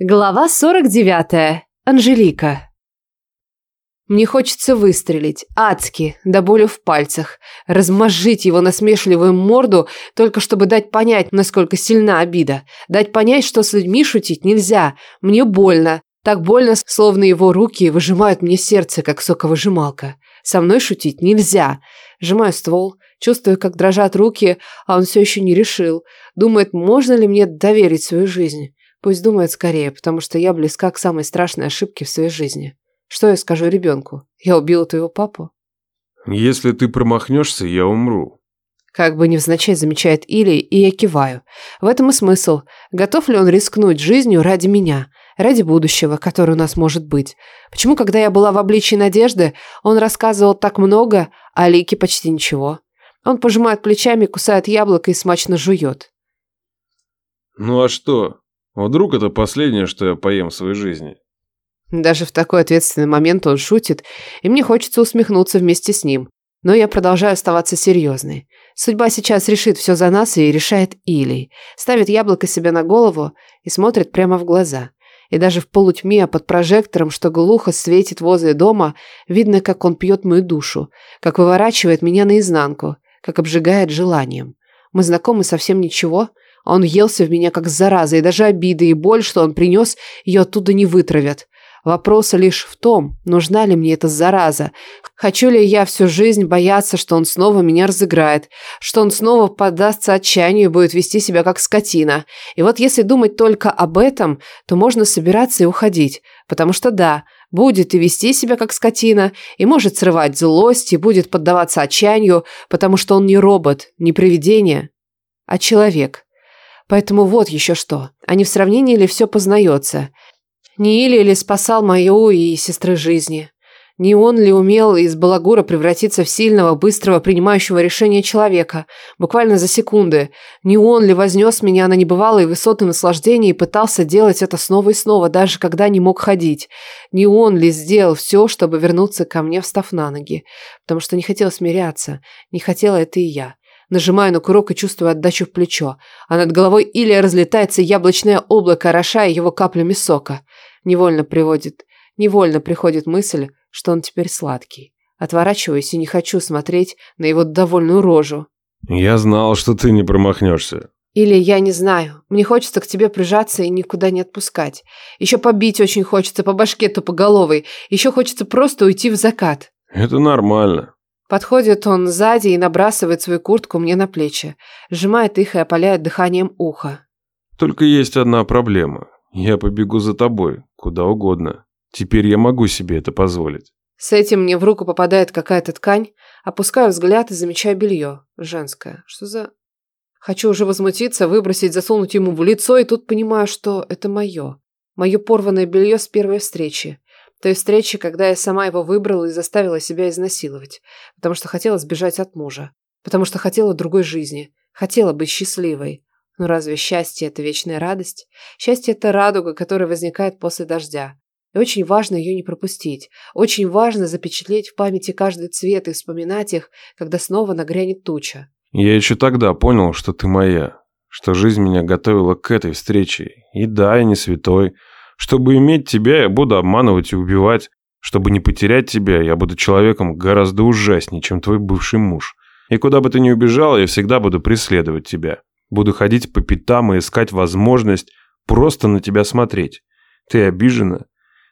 Глава 49. Анжелика. Мне хочется выстрелить, адски, до боли в пальцах, размозжить его насмешливую морду, только чтобы дать понять, насколько сильна обида, дать понять, что с людьми шутить нельзя, мне больно, так больно, словно его руки выжимают мне сердце, как соковыжималка. Со мной шутить нельзя. Сжимаю ствол, чувствую, как дрожат руки, а он все еще не решил, думает, можно ли мне доверить свою жизнь. Пусть думает скорее, потому что я близка к самой страшной ошибке в своей жизни. Что я скажу ребенку? Я убила твоего папу? Если ты промахнешься, я умру. Как бы невзначай замечает Или, и я киваю. В этом и смысл. Готов ли он рискнуть жизнью ради меня? Ради будущего, которое у нас может быть? Почему, когда я была в обличии надежды, он рассказывал так много, а Лике почти ничего? Он пожимает плечами, кусает яблоко и смачно жует. Ну а что? Вдруг это последнее, что я поем в своей жизни? Даже в такой ответственный момент он шутит, и мне хочется усмехнуться вместе с ним. Но я продолжаю оставаться серьезной. Судьба сейчас решит все за нас и решает Илий. Ставит яблоко себе на голову и смотрит прямо в глаза. И даже в полутьме под прожектором, что глухо светит возле дома, видно, как он пьет мою душу, как выворачивает меня наизнанку, как обжигает желанием. Мы знакомы совсем ничего, он елся в меня как зараза, и даже обиды и боль, что он принес, ее оттуда не вытравят. Вопрос лишь в том, нужна ли мне эта зараза. Хочу ли я всю жизнь бояться, что он снова меня разыграет, что он снова поддастся отчаянию и будет вести себя как скотина. И вот если думать только об этом, то можно собираться и уходить. Потому что да, будет и вести себя как скотина, и может срывать злость, и будет поддаваться отчаянию, потому что он не робот, не привидение, а человек. Поэтому вот еще что. А не в сравнении ли все познается? Не Или ли спасал мою и сестры жизни? Не он ли умел из балагура превратиться в сильного, быстрого, принимающего решения человека, буквально за секунды? Не он ли вознес меня на небывалые высоты наслаждения и пытался делать это снова и снова, даже когда не мог ходить? Не он ли сделал все, чтобы вернуться ко мне, встав на ноги? Потому что не хотел смиряться, не хотела это и я. Нажимаю на курок и чувствую отдачу в плечо, а над головой Илья разлетается яблочное облако, орошая его каплями сока. Невольно приводит, невольно приходит мысль, что он теперь сладкий. Отворачиваюсь и не хочу смотреть на его довольную рожу. Я знал, что ты не промахнешься. Или я не знаю. Мне хочется к тебе прижаться и никуда не отпускать. Еще побить очень хочется по башке тупоголовой. Еще хочется просто уйти в закат. Это нормально. Подходит он сзади и набрасывает свою куртку мне на плечи, сжимает их и опаляет дыханием ухо. Только есть одна проблема. Я побегу за тобой, куда угодно. Теперь я могу себе это позволить. С этим мне в руку попадает какая-то ткань, опускаю взгляд и замечаю белье. Женское. Что за... Хочу уже возмутиться, выбросить, засунуть ему в лицо, и тут понимаю, что это мое. Мое порванное белье с первой встречи. Той встречи, когда я сама его выбрала и заставила себя изнасиловать, потому что хотела сбежать от мужа, потому что хотела другой жизни, хотела быть счастливой. Но разве счастье – это вечная радость? Счастье – это радуга, которая возникает после дождя. И очень важно ее не пропустить. Очень важно запечатлеть в памяти каждый цвет и вспоминать их, когда снова нагрянет туча. Я еще тогда понял, что ты моя, что жизнь меня готовила к этой встрече. И да, я не святой, чтобы иметь тебя, я буду обманывать и убивать. Чтобы не потерять тебя, я буду человеком гораздо ужаснее, чем твой бывший муж. И куда бы ты ни убежала, я всегда буду преследовать тебя. Буду ходить по пятам и искать возможность просто на тебя смотреть. Ты обижена?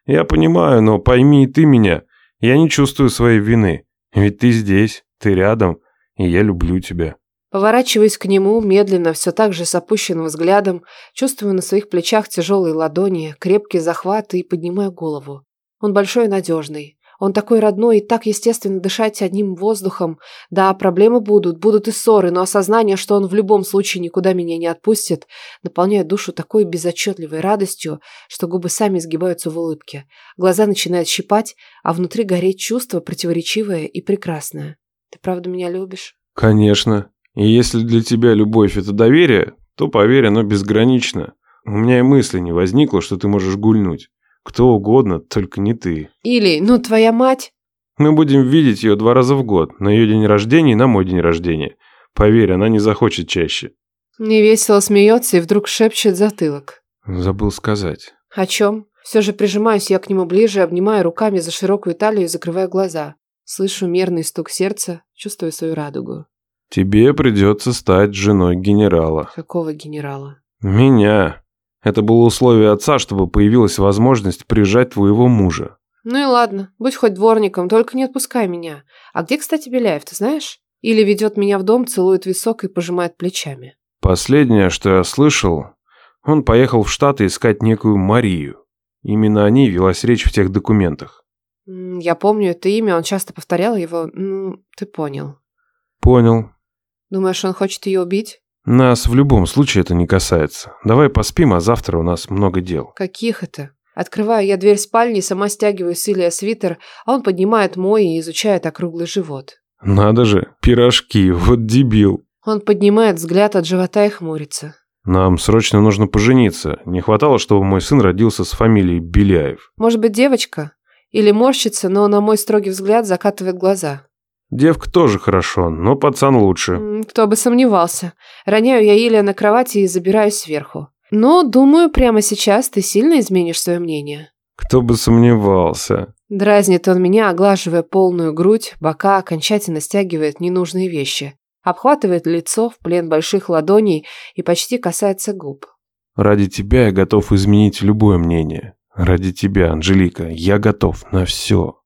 Я понимаю, но пойми и ты меня. Я не чувствую своей вины. Ведь ты здесь, ты рядом, и я люблю тебя. Поворачиваюсь к нему, медленно, все так же с опущенным взглядом, чувствую на своих плечах тяжелые ладони, крепкий захват и поднимаю голову. Он большой и надежный. Он такой родной и так естественно дышать одним воздухом. Да, проблемы будут, будут и ссоры, но осознание, что он в любом случае никуда меня не отпустит, наполняет душу такой безотчетливой радостью, что губы сами сгибаются в улыбке. Глаза начинают щипать, а внутри гореть чувство противоречивое и прекрасное. Ты правда меня любишь? Конечно. И если для тебя любовь – это доверие, то, поверь, оно безгранично. У меня и мысли не возникло, что ты можешь гульнуть. Кто угодно, только не ты. Или, ну, твоя мать? Мы будем видеть ее два раза в год. На ее день рождения и на мой день рождения. Поверь, она не захочет чаще. Невесело смеется и вдруг шепчет затылок. Забыл сказать. О чем? Все же прижимаюсь я к нему ближе, обнимаю руками за широкую талию и закрываю глаза. Слышу мерный стук сердца, чувствую свою радугу. Тебе придется стать женой генерала. Какого генерала? Меня. Это было условие отца, чтобы появилась возможность прижать твоего мужа. Ну и ладно, будь хоть дворником, только не отпускай меня. А где, кстати, Беляев, ты знаешь? Или ведет меня в дом, целует висок и пожимает плечами. Последнее, что я слышал, он поехал в Штаты искать некую Марию. Именно о ней велась речь в тех документах. Я помню это имя, он часто повторял его. Ну, ты понял. Понял. Думаешь, он хочет ее убить? Нас в любом случае это не касается. Давай поспим, а завтра у нас много дел. Каких это? Открываю я дверь спальни, сама стягиваю с Илья свитер, а он поднимает мой и изучает округлый живот. Надо же, пирожки, вот дебил. Он поднимает взгляд от живота и хмурится. Нам срочно нужно пожениться. Не хватало, чтобы мой сын родился с фамилией Беляев. Может быть, девочка? Или морщится, но на мой строгий взгляд закатывает глаза. Девка тоже хорошо, но пацан лучше. Кто бы сомневался. Роняю я Илья на кровати и забираюсь сверху. Но, думаю, прямо сейчас ты сильно изменишь свое мнение. Кто бы сомневался. Дразнит он меня, оглаживая полную грудь, бока окончательно стягивает ненужные вещи. Обхватывает лицо в плен больших ладоней и почти касается губ. Ради тебя я готов изменить любое мнение. Ради тебя, Анжелика, я готов на все.